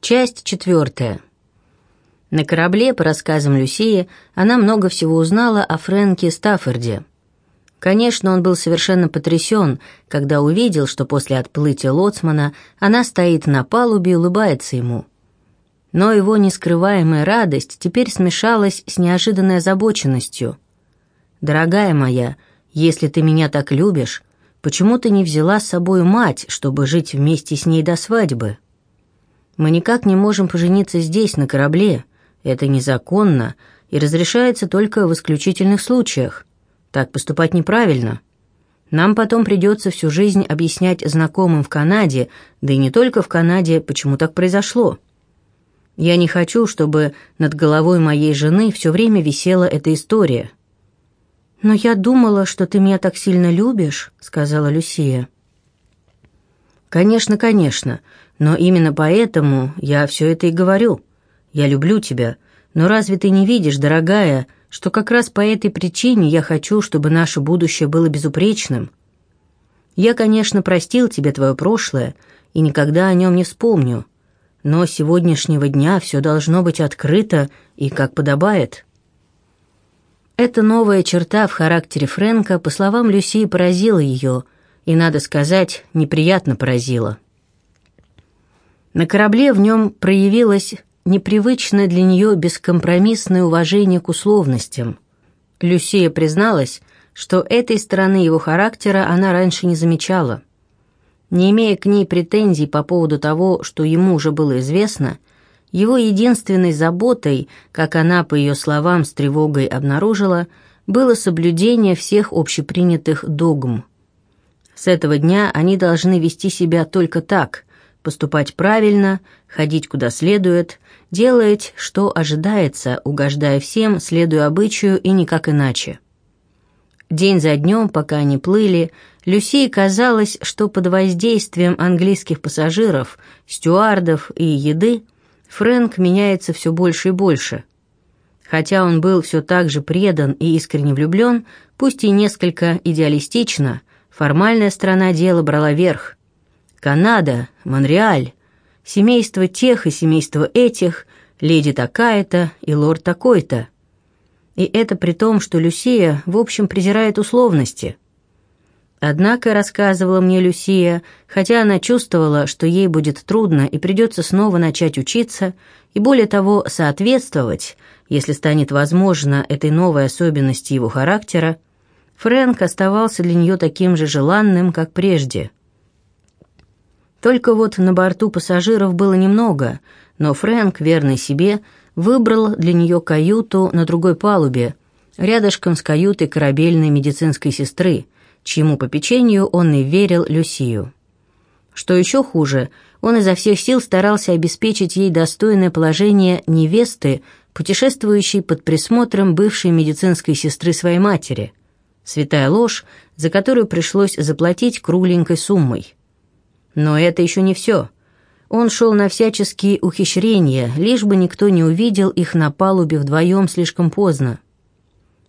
Часть четвертая. На корабле, по рассказам Люсии, она много всего узнала о Фрэнке Стаффорде. Конечно, он был совершенно потрясен, когда увидел, что после отплытия лоцмана она стоит на палубе и улыбается ему. Но его нескрываемая радость теперь смешалась с неожиданной озабоченностью. «Дорогая моя, если ты меня так любишь, почему ты не взяла с собой мать, чтобы жить вместе с ней до свадьбы?» Мы никак не можем пожениться здесь, на корабле. Это незаконно и разрешается только в исключительных случаях. Так поступать неправильно. Нам потом придется всю жизнь объяснять знакомым в Канаде, да и не только в Канаде, почему так произошло. Я не хочу, чтобы над головой моей жены все время висела эта история. «Но я думала, что ты меня так сильно любишь», — сказала Люсия. «Конечно, конечно, но именно поэтому я все это и говорю. Я люблю тебя, но разве ты не видишь, дорогая, что как раз по этой причине я хочу, чтобы наше будущее было безупречным? Я, конечно, простил тебе твое прошлое и никогда о нем не вспомню, но с сегодняшнего дня все должно быть открыто и как подобает». Эта новая черта в характере Фрэнка, по словам Люси, поразила ее, и, надо сказать, неприятно поразило. На корабле в нем проявилось непривычное для нее бескомпромиссное уважение к условностям. Люсия призналась, что этой стороны его характера она раньше не замечала. Не имея к ней претензий по поводу того, что ему уже было известно, его единственной заботой, как она, по ее словам, с тревогой обнаружила, было соблюдение всех общепринятых догм – с этого дня они должны вести себя только так, поступать правильно, ходить куда следует, делать, что ожидается, угождая всем, следуя обычаю и никак иначе. День за днем, пока они плыли, Люсии казалось, что под воздействием английских пассажиров, стюардов и еды Фрэнк меняется все больше и больше. Хотя он был все так же предан и искренне влюблен, пусть и несколько идеалистично – Формальная сторона дела брала верх. Канада, Монреаль, семейство тех и семейство этих, леди такая-то и лорд такой-то. И это при том, что Люсия, в общем, презирает условности. Однако, рассказывала мне Люсия, хотя она чувствовала, что ей будет трудно и придется снова начать учиться, и более того, соответствовать, если станет возможно этой новой особенности его характера, Фрэнк оставался для нее таким же желанным, как прежде. Только вот на борту пассажиров было немного, но Фрэнк, верный себе, выбрал для нее каюту на другой палубе, рядышком с каютой корабельной медицинской сестры, чьему попечению он и верил Люсию. Что еще хуже, он изо всех сил старался обеспечить ей достойное положение невесты, путешествующей под присмотром бывшей медицинской сестры своей матери – Святая ложь, за которую пришлось заплатить кругленькой суммой. Но это еще не все. Он шел на всяческие ухищрения, лишь бы никто не увидел их на палубе вдвоем слишком поздно.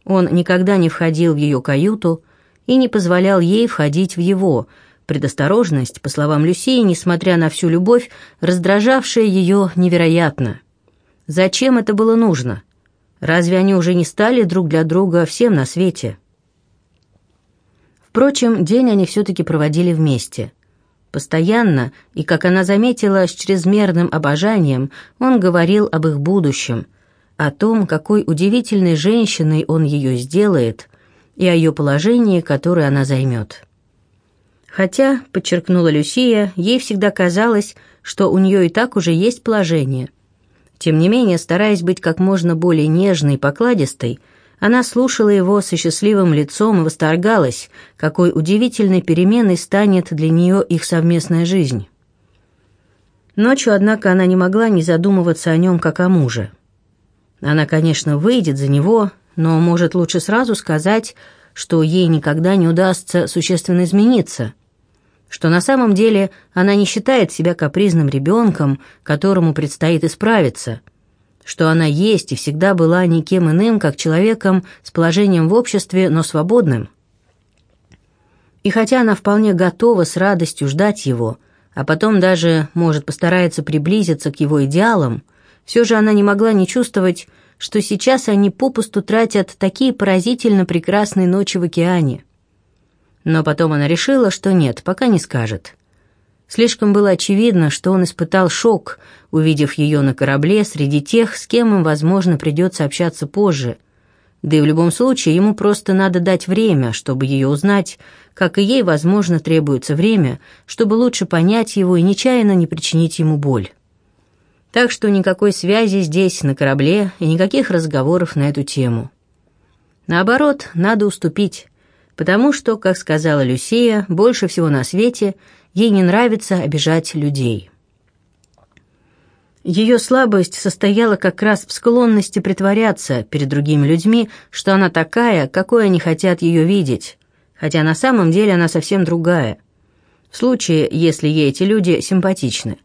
Он никогда не входил в ее каюту и не позволял ей входить в его. Предосторожность, по словам Люсии, несмотря на всю любовь, раздражавшая ее невероятно. Зачем это было нужно? Разве они уже не стали друг для друга всем на свете?» Впрочем, день они все-таки проводили вместе. Постоянно, и, как она заметила, с чрезмерным обожанием, он говорил об их будущем, о том, какой удивительной женщиной он ее сделает, и о ее положении, которое она займет. Хотя, подчеркнула Люсия, ей всегда казалось, что у нее и так уже есть положение. Тем не менее, стараясь быть как можно более нежной и покладистой, она слушала его со счастливым лицом и восторгалась, какой удивительной переменой станет для нее их совместная жизнь. Ночью, однако, она не могла не задумываться о нем, как о муже. Она, конечно, выйдет за него, но может лучше сразу сказать, что ей никогда не удастся существенно измениться, что на самом деле она не считает себя капризным ребенком, которому предстоит исправиться – что она есть и всегда была никем иным, как человеком с положением в обществе, но свободным. И хотя она вполне готова с радостью ждать его, а потом даже, может, постарается приблизиться к его идеалам, все же она не могла не чувствовать, что сейчас они попусту тратят такие поразительно прекрасные ночи в океане. Но потом она решила, что нет, пока не скажет. Слишком было очевидно, что он испытал шок, увидев ее на корабле среди тех, с кем им, возможно, придется общаться позже. Да и в любом случае ему просто надо дать время, чтобы ее узнать, как и ей, возможно, требуется время, чтобы лучше понять его и нечаянно не причинить ему боль. Так что никакой связи здесь, на корабле, и никаких разговоров на эту тему. Наоборот, надо уступить, потому что, как сказала Люсия, больше всего на свете ей не нравится обижать людей. Ее слабость состояла как раз в склонности притворяться перед другими людьми, что она такая, какой они хотят ее видеть, хотя на самом деле она совсем другая, в случае, если ей эти люди симпатичны.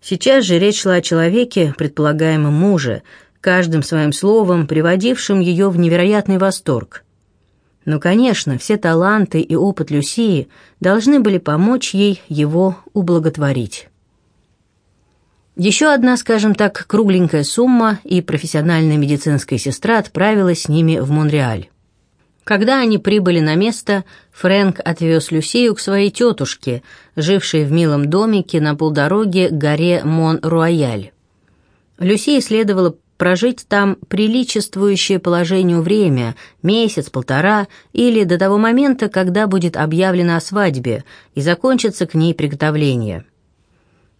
Сейчас же речь шла о человеке, предполагаемом муже, каждым своим словом приводившим ее в невероятный восторг. Но, конечно, все таланты и опыт Люсии должны были помочь ей его ублаготворить. Еще одна, скажем так, кругленькая сумма, и профессиональная медицинская сестра отправилась с ними в Монреаль. Когда они прибыли на место, Фрэнк отвез Люсию к своей тетушке, жившей в милом домике на полдороге к горе Мон-Руаяль. Люсии следовало прожить там приличествующее положению время, месяц-полтора или до того момента, когда будет объявлено о свадьбе и закончится к ней приготовление.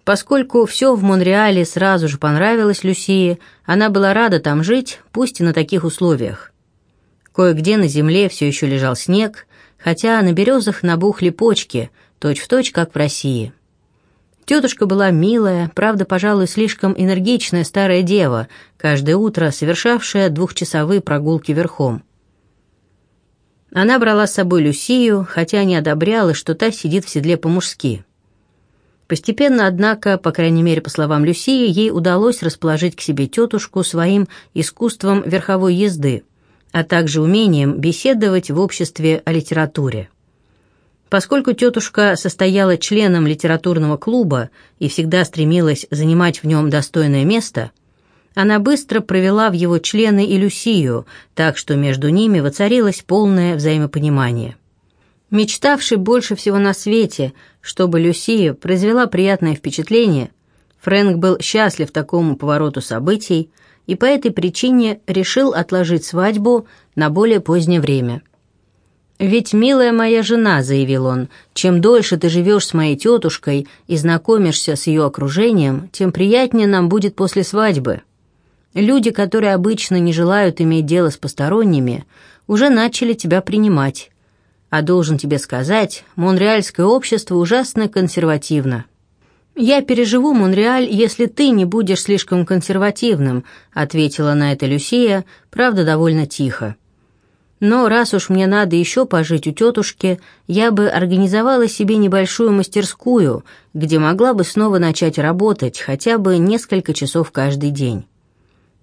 Поскольку все в Монреале сразу же понравилось Люсии, она была рада там жить, пусть и на таких условиях. Кое-где на земле все еще лежал снег, хотя на березах набухли почки, точь-в-точь, точь, как в России. Тетушка была милая, правда, пожалуй, слишком энергичная старая дева, каждое утро совершавшая двухчасовые прогулки верхом. Она брала с собой Люсию, хотя не одобряла, что та сидит в седле по-мужски. Постепенно, однако, по крайней мере, по словам Люсии, ей удалось расположить к себе тетушку своим искусством верховой езды, а также умением беседовать в обществе о литературе. Поскольку тетушка состояла членом литературного клуба и всегда стремилась занимать в нем достойное место, она быстро провела в его члены и Люсию, так что между ними воцарилось полное взаимопонимание. Мечтавший больше всего на свете, чтобы Люсия произвела приятное впечатление, Фрэнк был счастлив такому повороту событий и по этой причине решил отложить свадьбу на более позднее время. «Ведь, милая моя жена», — заявил он, — «чем дольше ты живешь с моей тетушкой и знакомишься с ее окружением, тем приятнее нам будет после свадьбы. Люди, которые обычно не желают иметь дело с посторонними, уже начали тебя принимать, а должен тебе сказать, монреальское общество ужасно консервативно. Я переживу Монреаль, если ты не будешь слишком консервативным, ответила на это Люсия, правда, довольно тихо. Но раз уж мне надо еще пожить у тетушки, я бы организовала себе небольшую мастерскую, где могла бы снова начать работать хотя бы несколько часов каждый день.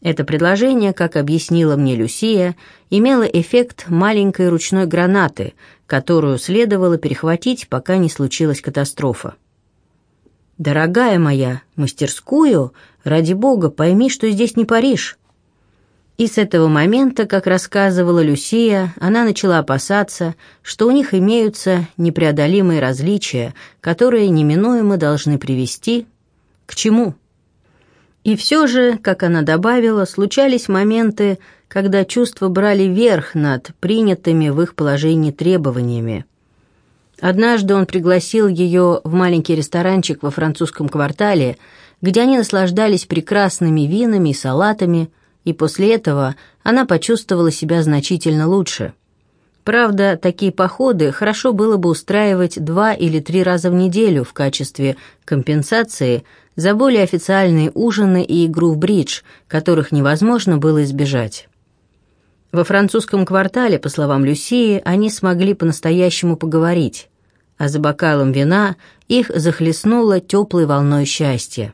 Это предложение, как объяснила мне Люсия, имело эффект маленькой ручной гранаты, которую следовало перехватить, пока не случилась катастрофа. «Дорогая моя, мастерскую? Ради бога, пойми, что здесь не Париж». И с этого момента, как рассказывала Люсия, она начала опасаться, что у них имеются непреодолимые различия, которые неминуемо должны привести к чему? И все же, как она добавила, случались моменты, когда чувства брали верх над принятыми в их положении требованиями. Однажды он пригласил ее в маленький ресторанчик во французском квартале, где они наслаждались прекрасными винами и салатами, и после этого она почувствовала себя значительно лучше. Правда, такие походы хорошо было бы устраивать два или три раза в неделю в качестве компенсации за более официальные ужины и игру в бридж, которых невозможно было избежать. Во французском квартале, по словам Люсии, они смогли по-настоящему поговорить, а за бокалом вина их захлестнуло теплой волной счастья.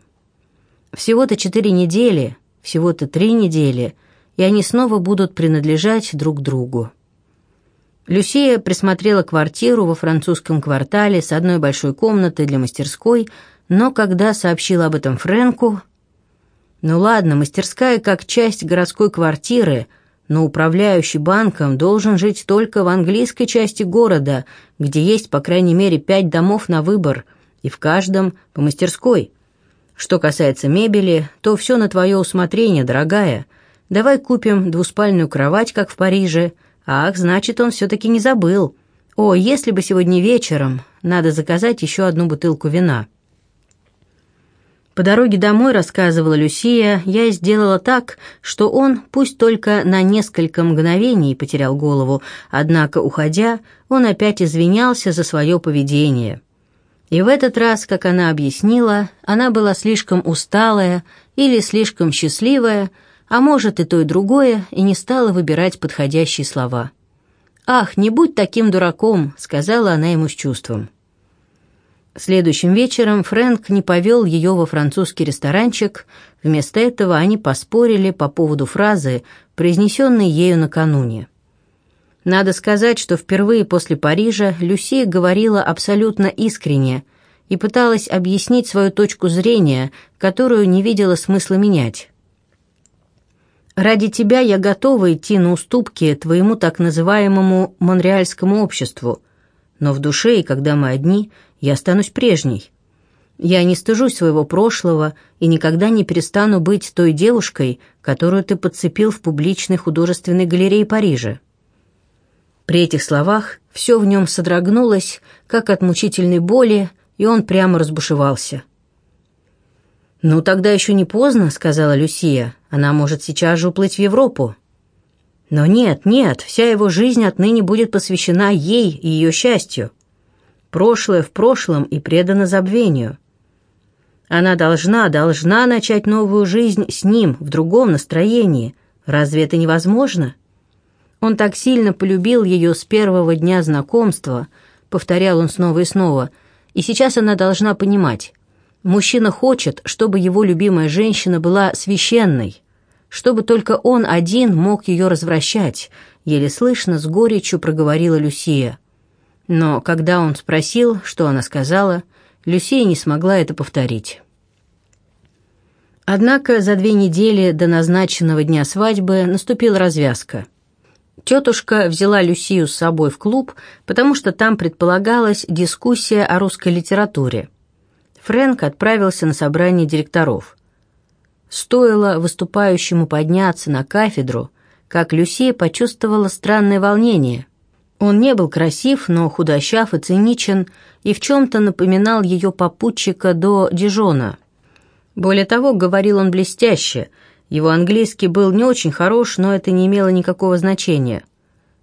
Всего-то четыре недели, всего-то три недели, и они снова будут принадлежать друг другу. Люсия присмотрела квартиру во французском квартале с одной большой комнатой для мастерской, но когда сообщила об этом Фрэнку... Ну ладно, мастерская как часть городской квартиры, но управляющий банком должен жить только в английской части города, где есть по крайней мере пять домов на выбор, и в каждом по мастерской. Что касается мебели, то все на твое усмотрение, дорогая. Давай купим двуспальную кровать, как в Париже, Ах, значит, он все-таки не забыл. О, если бы сегодня вечером, надо заказать еще одну бутылку вина. По дороге домой, рассказывала Люсия, я сделала так, что он, пусть только на несколько мгновений потерял голову, однако, уходя, он опять извинялся за свое поведение. И в этот раз, как она объяснила, она была слишком усталая или слишком счастливая, а может и то и другое, и не стала выбирать подходящие слова. «Ах, не будь таким дураком», — сказала она ему с чувством. Следующим вечером Фрэнк не повел ее во французский ресторанчик, вместо этого они поспорили по поводу фразы, произнесенной ею накануне. Надо сказать, что впервые после Парижа Люси говорила абсолютно искренне и пыталась объяснить свою точку зрения, которую не видела смысла менять. Ради тебя я готова идти на уступки твоему так называемому монреальскому обществу, но в душе и когда мы одни, я останусь прежней. Я не стыжусь своего прошлого и никогда не перестану быть той девушкой, которую ты подцепил в публичной художественной галерее Парижа. При этих словах все в нем содрогнулось, как от мучительной боли, и он прямо разбушевался. «Ну, тогда еще не поздно», — сказала Люсия. «Она может сейчас же уплыть в Европу». «Но нет, нет, вся его жизнь отныне будет посвящена ей и ее счастью. Прошлое в прошлом и предано забвению. Она должна, должна начать новую жизнь с ним, в другом настроении. Разве это невозможно?» Он так сильно полюбил ее с первого дня знакомства, повторял он снова и снова, и сейчас она должна понимать, Мужчина хочет, чтобы его любимая женщина была священной, чтобы только он один мог ее развращать, еле слышно с горечью проговорила Люсия. Но когда он спросил, что она сказала, Люсия не смогла это повторить. Однако за две недели до назначенного дня свадьбы наступила развязка. Тетушка взяла Люсию с собой в клуб, потому что там предполагалась дискуссия о русской литературе – Фрэнк отправился на собрание директоров. Стоило выступающему подняться на кафедру, как Люсия почувствовала странное волнение. Он не был красив, но худощав и циничен, и в чем-то напоминал ее попутчика до Дижона. Более того, говорил он блестяще. Его английский был не очень хорош, но это не имело никакого значения.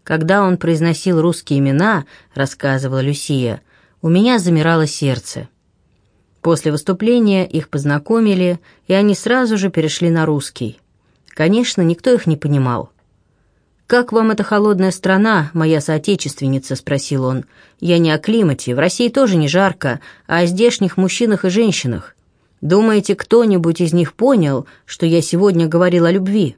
Когда он произносил русские имена, рассказывала Люсия, у меня замирало сердце. После выступления их познакомили, и они сразу же перешли на русский. Конечно, никто их не понимал. «Как вам эта холодная страна, моя соотечественница?» – спросил он. «Я не о климате, в России тоже не жарко, а о здешних мужчинах и женщинах. Думаете, кто-нибудь из них понял, что я сегодня говорил о любви?»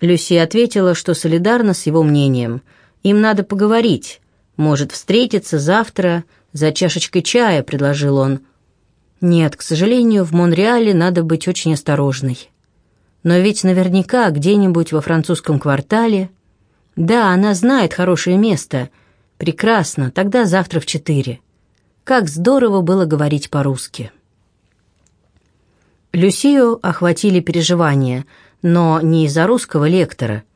Люси ответила, что солидарна с его мнением. «Им надо поговорить. Может, встретиться завтра за чашечкой чая», – предложил он. Нет, к сожалению, в Монреале надо быть очень осторожной. Но ведь наверняка где-нибудь во французском квартале... Да, она знает хорошее место. Прекрасно, тогда завтра в четыре. Как здорово было говорить по-русски. Люсию охватили переживания, но не из-за русского лектора –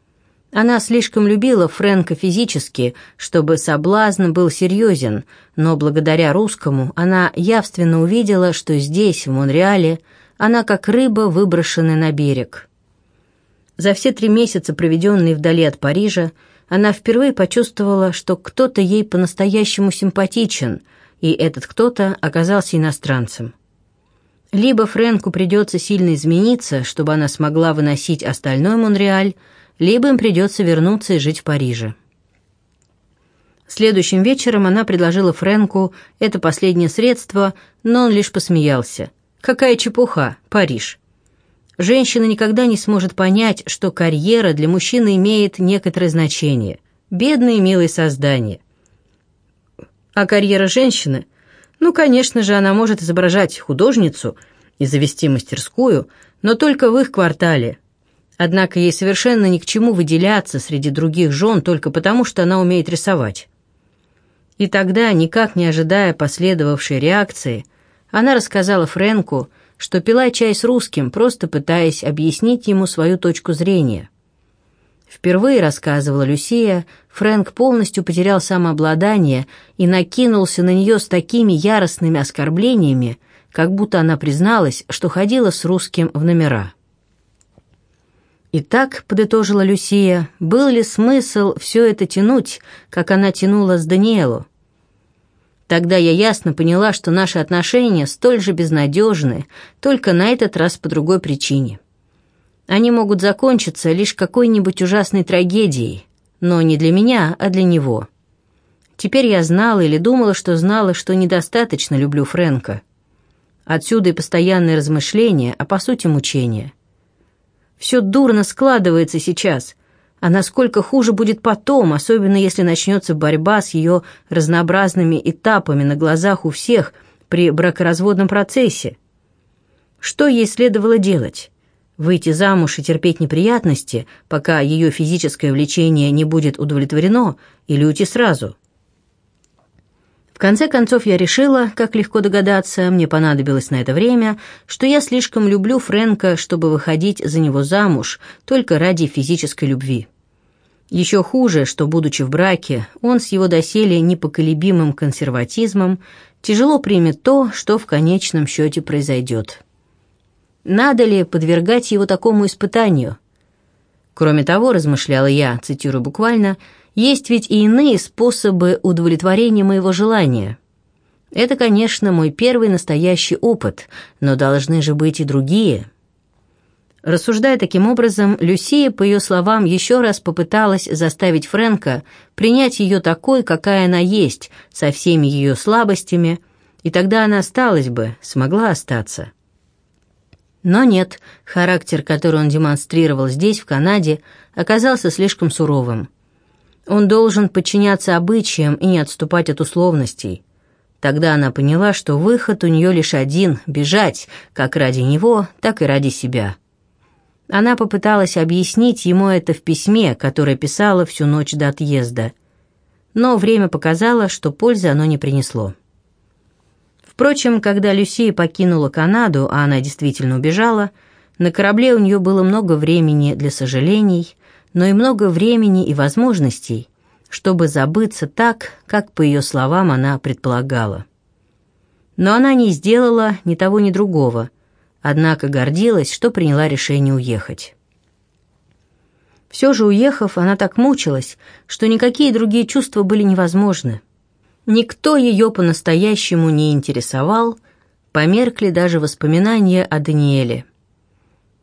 она слишком любила Фрэнка физически, чтобы соблазн был серьезен, но благодаря русскому она явственно увидела, что здесь, в Монреале, она как рыба, выброшенная на берег. За все три месяца, проведенные вдали от Парижа, она впервые почувствовала, что кто-то ей по-настоящему симпатичен, и этот кто-то оказался иностранцем. Либо Фрэнку придется сильно измениться, чтобы она смогла выносить остальной Монреаль, либо им придется вернуться и жить в Париже. Следующим вечером она предложила Фрэнку это последнее средство, но он лишь посмеялся. «Какая чепуха, Париж!» Женщина никогда не сможет понять, что карьера для мужчины имеет некоторое значение. Бедные милые создания. А карьера женщины? Ну, конечно же, она может изображать художницу и завести мастерскую, но только в их квартале. Однако ей совершенно ни к чему выделяться среди других жен только потому, что она умеет рисовать. И тогда, никак не ожидая последовавшей реакции, она рассказала Фрэнку, что пила чай с русским, просто пытаясь объяснить ему свою точку зрения. Впервые, рассказывала Люсия, Фрэнк полностью потерял самообладание и накинулся на нее с такими яростными оскорблениями, как будто она призналась, что ходила с русским в номера. «Итак», — подытожила Люсия, — «был ли смысл все это тянуть, как она тянула с Даниэлу? Тогда я ясно поняла, что наши отношения столь же безнадежны, только на этот раз по другой причине. Они могут закончиться лишь какой-нибудь ужасной трагедией, но не для меня, а для него. Теперь я знала или думала, что знала, что недостаточно люблю Фрэнка. Отсюда и постоянные размышления, а по сути мучения. Все дурно складывается сейчас, а насколько хуже будет потом, особенно если начнется борьба с ее разнообразными этапами на глазах у всех при бракоразводном процессе. Что ей следовало делать? Выйти замуж и терпеть неприятности, пока ее физическое влечение не будет удовлетворено, или уйти сразу? Конце концов я решила, как легко догадаться, мне понадобилось на это время, что я слишком люблю Фрэнка, чтобы выходить за него замуж только ради физической любви. Еще хуже, что, будучи в браке, он с его доселе непоколебимым консерватизмом тяжело примет то, что в конечном счете произойдет. Надо ли подвергать его такому испытанию? Кроме того, размышляла я, цитирую буквально, есть ведь и иные способы удовлетворения моего желания. Это, конечно, мой первый настоящий опыт, но должны же быть и другие – Рассуждая таким образом, Люсия, по ее словам, еще раз попыталась заставить Фрэнка принять ее такой, какая она есть, со всеми ее слабостями, и тогда она осталась бы, смогла остаться. Но нет, характер, который он демонстрировал здесь, в Канаде, оказался слишком суровым. Он должен подчиняться обычаям и не отступать от условностей. Тогда она поняла, что выход у нее лишь один — бежать, как ради него, так и ради себя. Она попыталась объяснить ему это в письме, которое писала всю ночь до отъезда. Но время показало, что пользы оно не принесло. Впрочем, когда Люсия покинула Канаду, а она действительно убежала, на корабле у нее было много времени для сожалений, но и много времени и возможностей, чтобы забыться так, как, по ее словам, она предполагала. Но она не сделала ни того, ни другого – однако гордилась, что приняла решение уехать. Все же уехав, она так мучилась, что никакие другие чувства были невозможны. Никто ее по-настоящему не интересовал, померкли даже воспоминания о Даниэле.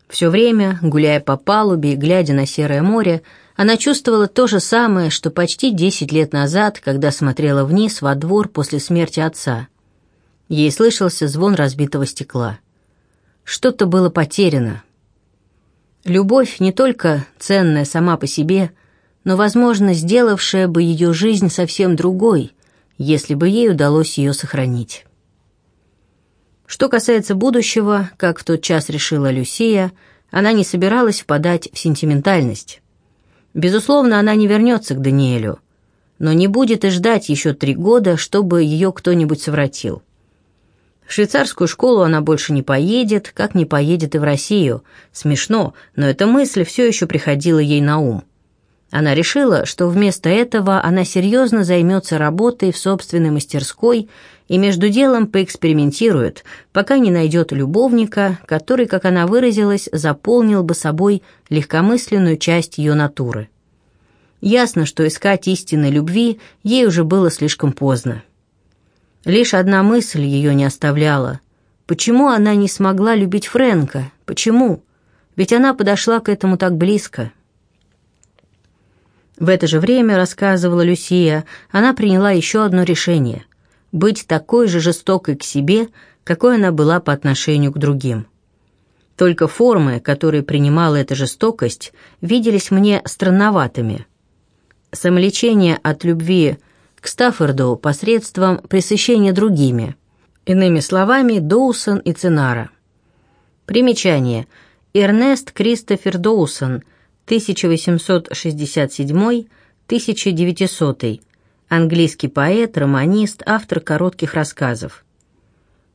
Все время, гуляя по палубе и глядя на серое море, она чувствовала то же самое, что почти десять лет назад, когда смотрела вниз во двор после смерти отца. Ей слышался звон разбитого стекла. Что-то было потеряно. Любовь не только ценная сама по себе, но, возможно, сделавшая бы ее жизнь совсем другой, если бы ей удалось ее сохранить. Что касается будущего, как в тот час решила Люсия, она не собиралась впадать в сентиментальность. Безусловно, она не вернется к Даниэлю, но не будет и ждать еще три года, чтобы ее кто-нибудь совратил. В швейцарскую школу она больше не поедет, как не поедет и в Россию. Смешно, но эта мысль все еще приходила ей на ум. Она решила, что вместо этого она серьезно займется работой в собственной мастерской и между делом поэкспериментирует, пока не найдет любовника, который, как она выразилась, заполнил бы собой легкомысленную часть ее натуры. Ясно, что искать истинной любви ей уже было слишком поздно. Лишь одна мысль ее не оставляла. Почему она не смогла любить Фрэнка? Почему? Ведь она подошла к этому так близко. В это же время, рассказывала Люсия, она приняла еще одно решение — быть такой же жестокой к себе, какой она была по отношению к другим. Только формы, которые принимала эта жестокость, виделись мне странноватыми. самолечение от любви к Стаффорду посредством пресыщения другими. Иными словами, Доусон и Цинара. Примечание. Эрнест Кристофер Доусон, 1867-1900, английский поэт, романист, автор коротких рассказов.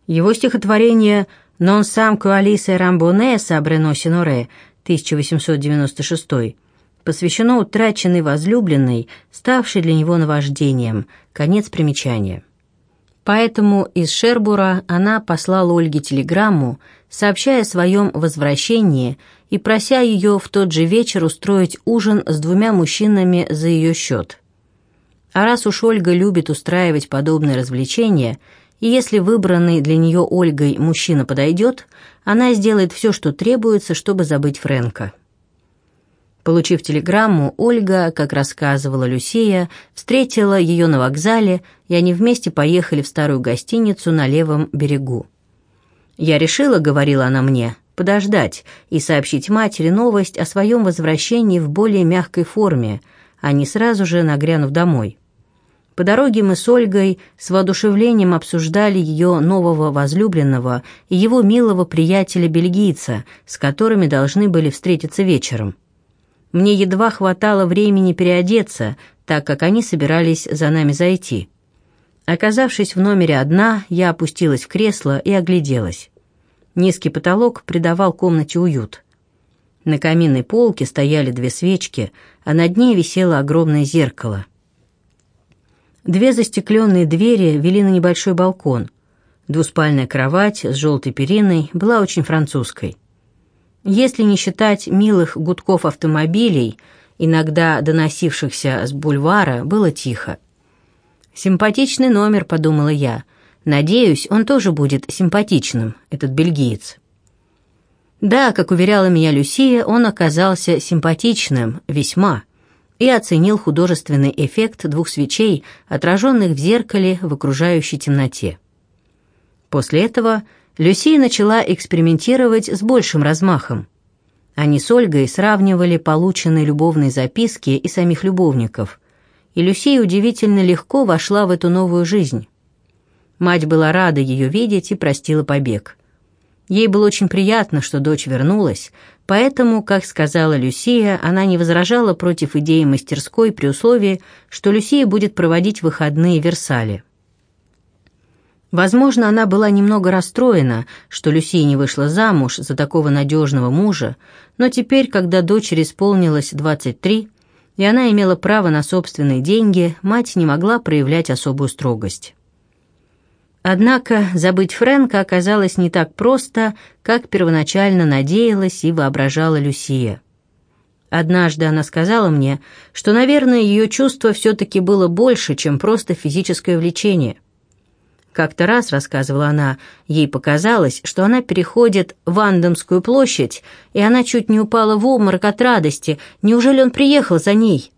Его стихотворение «Non sam coalice rambone sabreno sinoре» 1896 посвящено утраченной возлюбленной, ставшей для него наваждением. Конец примечания. Поэтому из Шербура она послала Ольге телеграмму, сообщая о своем возвращении и прося ее в тот же вечер устроить ужин с двумя мужчинами за ее счет. А раз уж Ольга любит устраивать подобные развлечения, и если выбранный для нее Ольгой мужчина подойдет, она сделает все, что требуется, чтобы забыть Фрэнка. Получив телеграмму, Ольга, как рассказывала Люсия, встретила ее на вокзале, и они вместе поехали в старую гостиницу на левом берегу. «Я решила», — говорила она мне, — «подождать и сообщить матери новость о своем возвращении в более мягкой форме, а не сразу же нагрянув домой». По дороге мы с Ольгой с воодушевлением обсуждали ее нового возлюбленного и его милого приятеля-бельгийца, с которыми должны были встретиться вечером. Мне едва хватало времени переодеться, так как они собирались за нами зайти. Оказавшись в номере одна, я опустилась в кресло и огляделась. Низкий потолок придавал комнате уют. На каминной полке стояли две свечки, а над ней висело огромное зеркало. Две застекленные двери вели на небольшой балкон. Двуспальная кровать с желтой периной была очень французской. Если не считать милых гудков автомобилей, иногда доносившихся с бульвара, было тихо. «Симпатичный номер», — подумала я. «Надеюсь, он тоже будет симпатичным, этот бельгиец». Да, как уверяла меня Люсия, он оказался симпатичным, весьма, и оценил художественный эффект двух свечей, отраженных в зеркале в окружающей темноте. После этого Люсия начала экспериментировать с большим размахом. Они с Ольгой сравнивали полученные любовные записки и самих любовников, и Люсия удивительно легко вошла в эту новую жизнь. Мать была рада ее видеть и простила побег. Ей было очень приятно, что дочь вернулась, поэтому, как сказала Люсия, она не возражала против идеи мастерской при условии, что Люсия будет проводить выходные в Версале. Возможно, она была немного расстроена, что Люсия не вышла замуж за такого надежного мужа, но теперь, когда дочери исполнилось 23, и она имела право на собственные деньги, мать не могла проявлять особую строгость. Однако забыть Фрэнка оказалось не так просто, как первоначально надеялась и воображала Люсия. Однажды она сказала мне, что, наверное, ее чувство все-таки было больше, чем просто физическое влечение – как-то раз, рассказывала она, ей показалось, что она переходит в Андомскую площадь, и она чуть не упала в обморок от радости. Неужели он приехал за ней?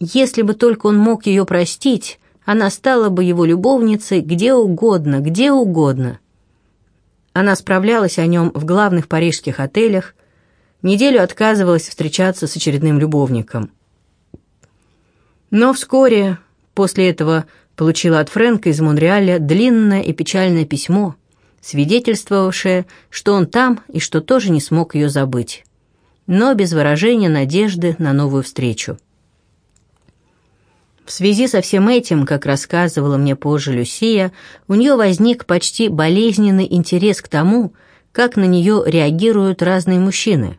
Если бы только он мог ее простить, она стала бы его любовницей где угодно, где угодно. Она справлялась о нем в главных парижских отелях, неделю отказывалась встречаться с очередным любовником. Но вскоре после этого получила от Фрэнка из Монреаля длинное и печальное письмо, свидетельствовавшее, что он там и что тоже не смог ее забыть, но без выражения надежды на новую встречу. В связи со всем этим, как рассказывала мне позже Люсия, у нее возник почти болезненный интерес к тому, как на нее реагируют разные мужчины.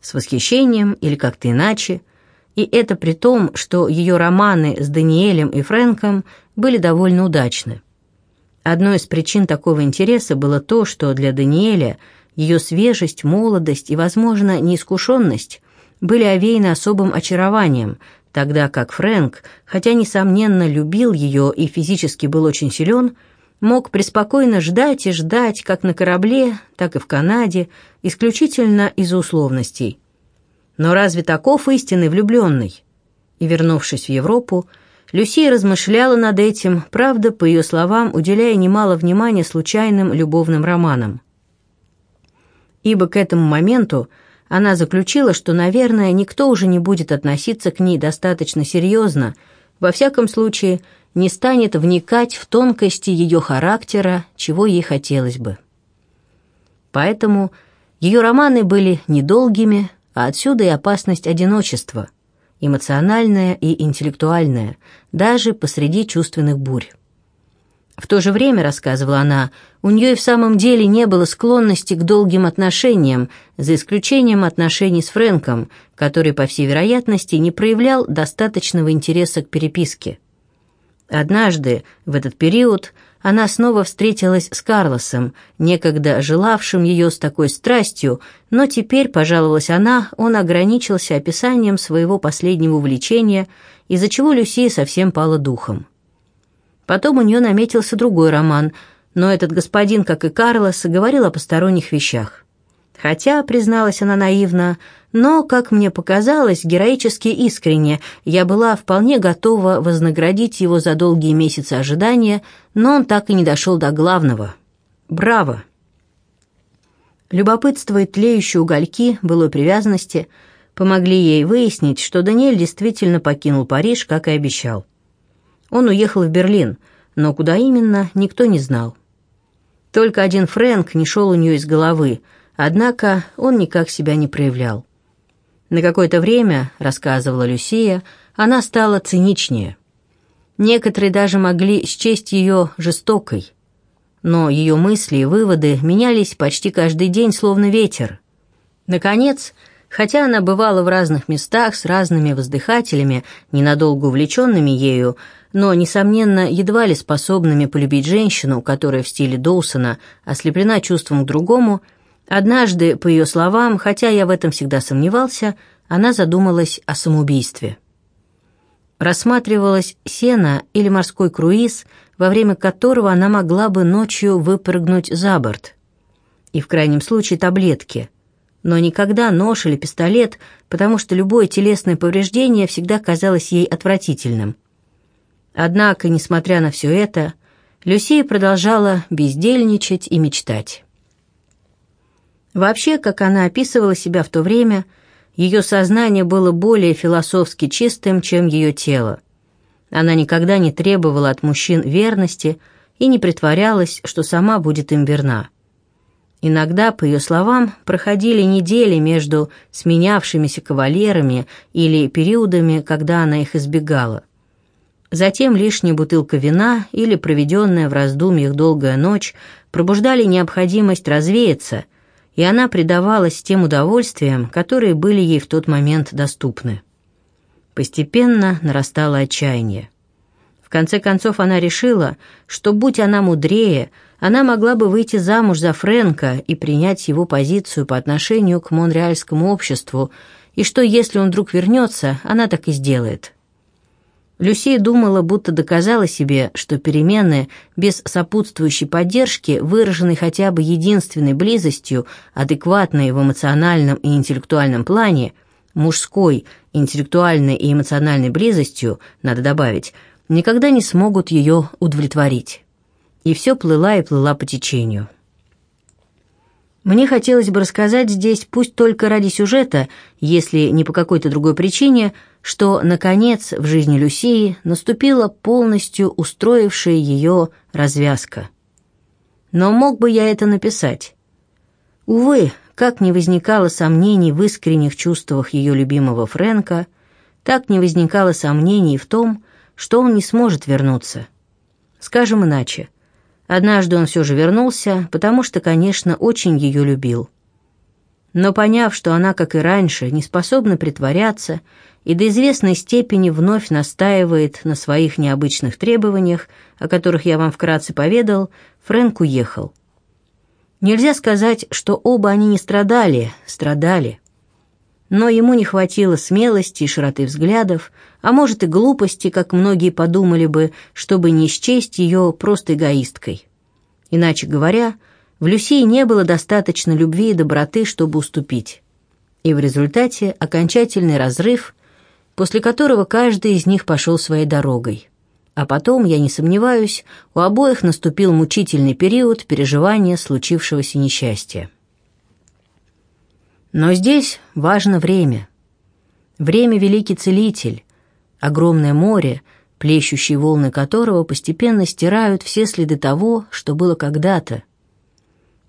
С восхищением или как-то иначе – и это при том, что ее романы с Даниэлем и Фрэнком были довольно удачны. Одной из причин такого интереса было то, что для Даниэля ее свежесть, молодость и, возможно, неискушенность были овеяны особым очарованием, тогда как Фрэнк, хотя, несомненно, любил ее и физически был очень силен, мог преспокойно ждать и ждать как на корабле, так и в Канаде, исключительно из-за условностей – но разве таков истинный влюбленный? И, вернувшись в Европу, Люсия размышляла над этим, правда, по ее словам, уделяя немало внимания случайным любовным романам. Ибо к этому моменту она заключила, что, наверное, никто уже не будет относиться к ней достаточно серьезно, во всяком случае, не станет вникать в тонкости ее характера, чего ей хотелось бы. Поэтому ее романы были недолгими, а отсюда и опасность одиночества, эмоциональная и интеллектуальная, даже посреди чувственных бурь. В то же время, рассказывала она, у нее и в самом деле не было склонности к долгим отношениям, за исключением отношений с Фрэнком, который, по всей вероятности, не проявлял достаточного интереса к переписке. Однажды, в этот период, она снова встретилась с Карлосом, некогда желавшим ее с такой страстью, но теперь, пожаловалась она, он ограничился описанием своего последнего увлечения, из-за чего Люсия совсем пала духом. Потом у нее наметился другой роман, но этот господин, как и Карлос, говорил о посторонних вещах. Хотя, призналась она наивно, но, как мне показалось, героически искренне, я была вполне готова вознаградить его за долгие месяцы ожидания, но он так и не дошел до главного. Браво! Любопытство и тлеющие угольки былой привязанности помогли ей выяснить, что Даниэль действительно покинул Париж, как и обещал. Он уехал в Берлин, но куда именно, никто не знал. Только один Фрэнк не шел у нее из головы, однако он никак себя не проявлял. На какое-то время, рассказывала Люсия, она стала циничнее. Некоторые даже могли счесть ее жестокой. Но ее мысли и выводы менялись почти каждый день, словно ветер. Наконец, хотя она бывала в разных местах с разными воздыхателями, ненадолго увлеченными ею, но, несомненно, едва ли способными полюбить женщину, которая в стиле Доусона ослеплена чувством к другому, однажды, по ее словам, хотя я в этом всегда сомневался, она задумалась о самоубийстве. Рассматривалась сено или морской круиз, во время которого она могла бы ночью выпрыгнуть за борт. И в крайнем случае таблетки. Но никогда нож или пистолет, потому что любое телесное повреждение всегда казалось ей отвратительным – Однако, несмотря на все это, Люсия продолжала бездельничать и мечтать. Вообще, как она описывала себя в то время, ее сознание было более философски чистым, чем ее тело. Она никогда не требовала от мужчин верности и не притворялась, что сама будет им верна. Иногда, по ее словам, проходили недели между сменявшимися кавалерами или периодами, когда она их избегала – Затем лишняя бутылка вина или проведенная в раздумьях долгая ночь пробуждали необходимость развеяться, и она предавалась тем удовольствиям, которые были ей в тот момент доступны. Постепенно нарастало отчаяние. В конце концов она решила, что, будь она мудрее, она могла бы выйти замуж за Фрэнка и принять его позицию по отношению к монреальскому обществу, и что, если он вдруг вернется, она так и сделает. Люсия думала, будто доказала себе, что перемены без сопутствующей поддержки, выраженной хотя бы единственной близостью, адекватной в эмоциональном и интеллектуальном плане, мужской, интеллектуальной и эмоциональной близостью, надо добавить, никогда не смогут ее удовлетворить. И все плыла и плыла по течению. Мне хотелось бы рассказать здесь, пусть только ради сюжета, если не по какой-то другой причине, что, наконец, в жизни Люсии наступила полностью устроившая ее развязка. Но мог бы я это написать? Увы, как не возникало сомнений в искренних чувствах ее любимого Фрэнка, так не возникало сомнений в том, что он не сможет вернуться. Скажем иначе, однажды он все же вернулся, потому что, конечно, очень ее любил. Но поняв, что она, как и раньше, не способна притворяться и до известной степени вновь настаивает на своих необычных требованиях, о которых я вам вкратце поведал, Фрэнк уехал. Нельзя сказать, что оба они не страдали, страдали. Но ему не хватило смелости и широты взглядов, а может и глупости, как многие подумали бы, чтобы не счесть ее просто эгоисткой. Иначе говоря, в Люсии не было достаточно любви и доброты, чтобы уступить. И в результате окончательный разрыв после которого каждый из них пошел своей дорогой. А потом, я не сомневаюсь, у обоих наступил мучительный период переживания случившегося несчастья. Но здесь важно время. Время — великий целитель, огромное море, плещущие волны которого постепенно стирают все следы того, что было когда-то.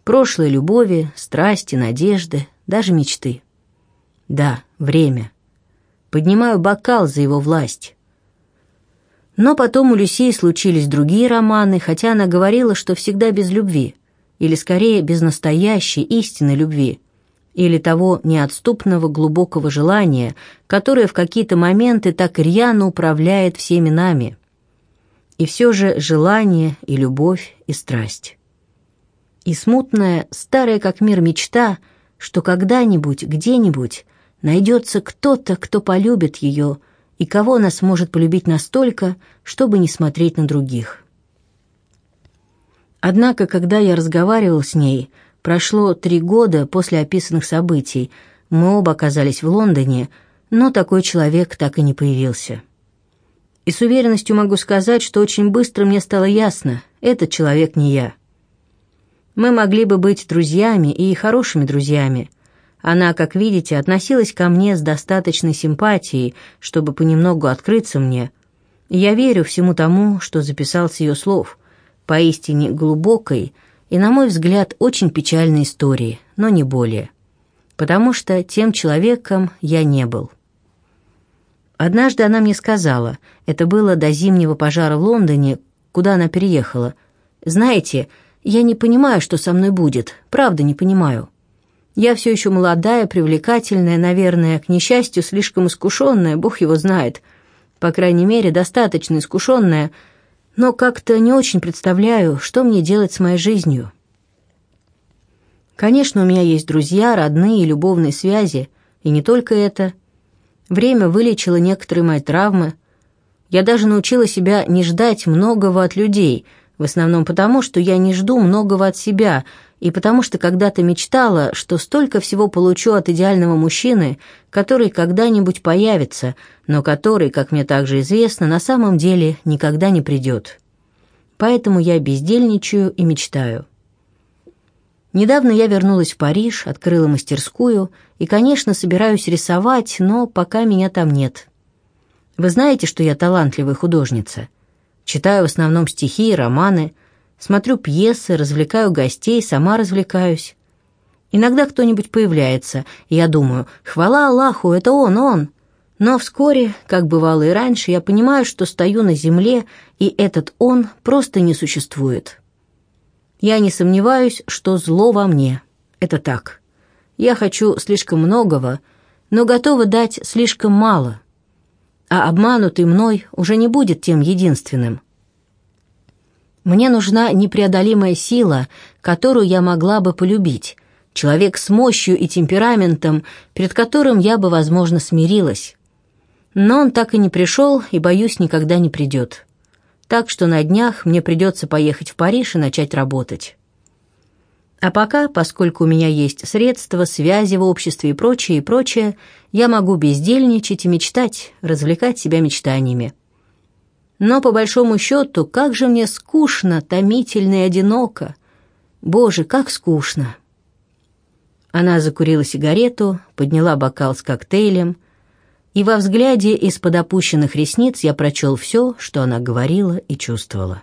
Прошлые любови, страсти, надежды, даже мечты. Да, время. Поднимаю бокал за его власть. Но потом у Люсии случились другие романы, хотя она говорила, что всегда без любви, или скорее без настоящей истинной любви, или того неотступного глубокого желания, которое в какие-то моменты так рьяно управляет всеми нами. И все же желание и любовь и страсть. И смутная, старая как мир мечта, что когда-нибудь, где-нибудь найдется кто-то, кто полюбит ее, и кого она сможет полюбить настолько, чтобы не смотреть на других. Однако, когда я разговаривал с ней, прошло три года после описанных событий, мы оба оказались в Лондоне, но такой человек так и не появился. И с уверенностью могу сказать, что очень быстро мне стало ясно, этот человек не я. Мы могли бы быть друзьями и хорошими друзьями, она, как видите, относилась ко мне с достаточной симпатией, чтобы понемногу открыться мне. Я верю всему тому, что записал с ее слов, поистине глубокой и, на мой взгляд, очень печальной истории, но не более. Потому что тем человеком я не был. Однажды она мне сказала, это было до зимнего пожара в Лондоне, куда она переехала. «Знаете, я не понимаю, что со мной будет, правда не понимаю». Я все еще молодая, привлекательная, наверное, к несчастью, слишком искушенная, бог его знает. По крайней мере, достаточно искушенная, но как-то не очень представляю, что мне делать с моей жизнью. Конечно, у меня есть друзья, родные и любовные связи, и не только это. Время вылечило некоторые мои травмы. Я даже научила себя не ждать многого от людей, в основном потому, что я не жду многого от себя — и потому что когда-то мечтала, что столько всего получу от идеального мужчины, который когда-нибудь появится, но который, как мне также известно, на самом деле никогда не придет. Поэтому я бездельничаю и мечтаю. Недавно я вернулась в Париж, открыла мастерскую и, конечно, собираюсь рисовать, но пока меня там нет. Вы знаете, что я талантливая художница. Читаю в основном стихи и романы – Смотрю пьесы, развлекаю гостей, сама развлекаюсь. Иногда кто-нибудь появляется, и я думаю, хвала Аллаху, это он, он. Но вскоре, как бывало и раньше, я понимаю, что стою на земле, и этот он просто не существует. Я не сомневаюсь, что зло во мне. Это так. Я хочу слишком многого, но готова дать слишком мало. А обманутый мной уже не будет тем единственным. Мне нужна непреодолимая сила, которую я могла бы полюбить, человек с мощью и темпераментом, перед которым я бы, возможно, смирилась. Но он так и не пришел, и, боюсь, никогда не придет. Так что на днях мне придется поехать в Париж и начать работать. А пока, поскольку у меня есть средства, связи в обществе и прочее, и прочее, я могу бездельничать и мечтать, развлекать себя мечтаниями. Но, по большому счету, как же мне скучно, томительно и одиноко. Боже, как скучно. Она закурила сигарету, подняла бокал с коктейлем, и во взгляде из-под опущенных ресниц я прочел все, что она говорила и чувствовала.